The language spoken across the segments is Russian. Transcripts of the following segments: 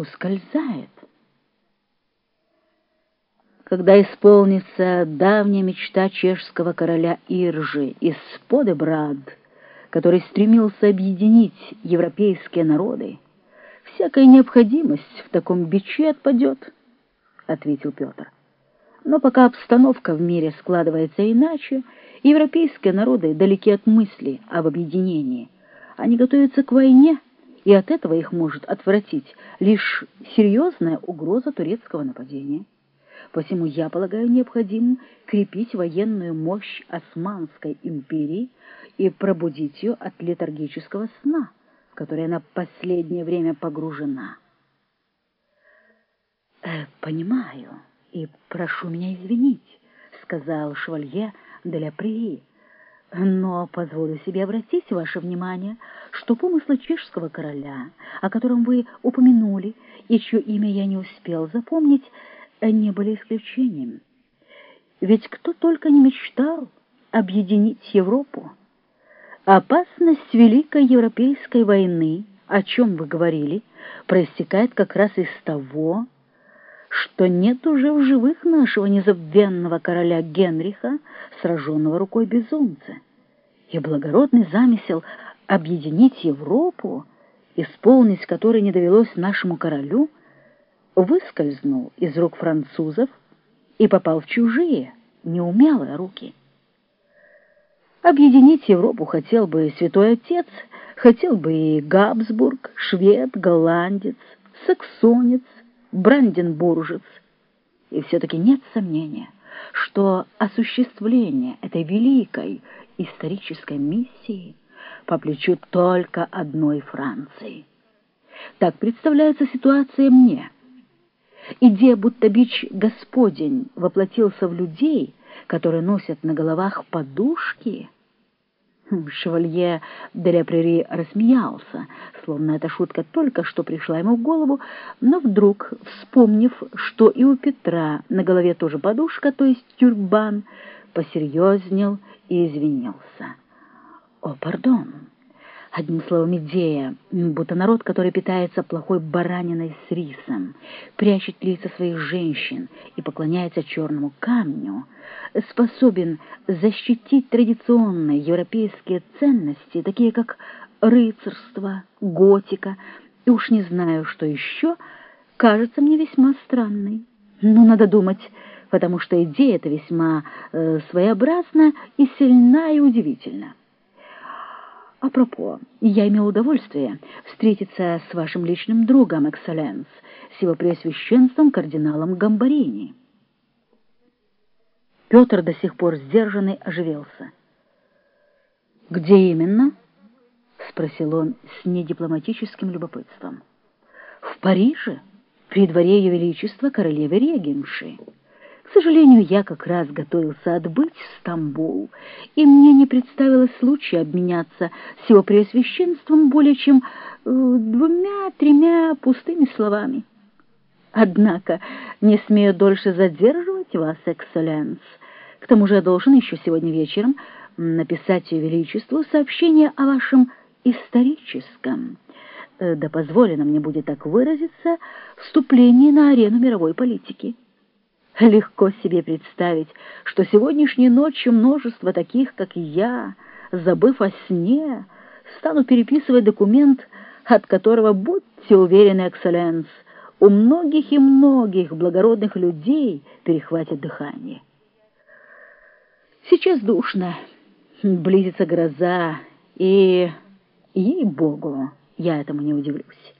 ускользает. Когда исполнится давняя мечта чешского короля Иржи из Подебрад, который стремился объединить европейские народы, всякая необходимость в таком биче отпадет, — ответил Петр. Но пока обстановка в мире складывается иначе, европейские народы далеки от мысли об объединении. Они готовятся к войне, и от этого их может отвратить лишь серьезная угроза турецкого нападения. Посему я полагаю необходимым крепить военную мощь Османской империи и пробудить ее от летаргического сна, в который она последнее время погружена. «Э, «Понимаю» и прошу меня извинить», — сказал швалье де ля Прии. «Но позволю себе обратить ваше внимание, что помыслы чешского короля, о котором вы упомянули и чье имя я не успел запомнить, не были исключением. Ведь кто только не мечтал объединить Европу. Опасность Великой Европейской войны, о чем вы говорили, проистекает как раз из того, что нет уже в живых нашего незабвенного короля Генриха, сраженного рукой безумца. И благородный замысел объединить Европу, исполнить который не довелось нашему королю, выскользнул из рук французов и попал в чужие, неумелые руки. Объединить Европу хотел бы Святой Отец, хотел бы и Габсбург, швед, голландец, саксонец, бранденбуржец. И все-таки нет сомнения, что осуществление этой великой исторической миссии по плечу только одной Франции. Так представляется ситуация мне. Идея, будто бич Господень воплотился в людей, которые носят на головах подушки — Шевалье де ля Прери рассмеялся, словно эта шутка только что пришла ему в голову, но вдруг, вспомнив, что и у Петра на голове тоже подушка, то есть тюрбан, посерьезнел и извинился. «О, пардон!» Одним словом, идея, будто народ, который питается плохой бараниной с рисом, прячет лица своих женщин и поклоняется черному камню, способен защитить традиционные европейские ценности, такие как рыцарство, готика, и уж не знаю, что еще, кажется мне весьма странной. Но надо думать, потому что идея эта весьма э, своеобразна и сильна и удивительна. Апропо, я имел удовольствие встретиться с вашим личным другом, экселленс, с его преосвященством кардиналом Гамбарини. Петр, до сих пор сдержанный, оживился. «Где именно?» — спросил он с недипломатическим любопытством. «В Париже, при дворе Ее Величества королевы Регенши». К сожалению, я как раз готовился отбыть в Стамбул, и мне не представилось случая обменяться с его преосвященством более чем э, двумя-тремя пустыми словами. Однако не смею дольше задерживать вас, экселленс. К тому же я должен еще сегодня вечером написать Ее Величеству сообщение о вашем историческом, э, да позволено мне будет так выразиться, вступлении на арену мировой политики. Легко себе представить, что сегодняшней ночью множество таких, как я, забыв о сне, станут переписывать документ, от которого, будьте уверены, экселленс, у многих и многих благородных людей перехватит дыхание. Сейчас душно, близится гроза, и, ей-богу, я этому не удивлюсь.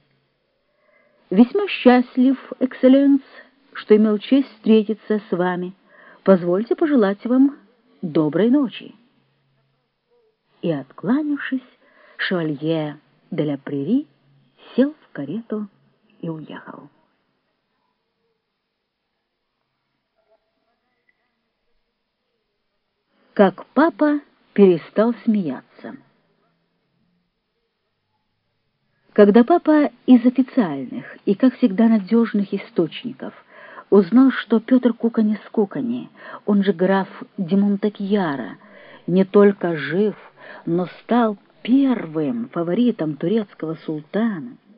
Весьма счастлив, экселленс, что имел честь встретиться с вами. Позвольте пожелать вам доброй ночи. И, откланившись, швалье де ля Прери сел в карету и уехал. Как папа перестал смеяться. Когда папа из официальных и, как всегда, надежных источников – узнал, что Петр Кукани-Скукани, он же граф Димонтакьяра, не только жив, но стал первым фаворитом турецкого султана,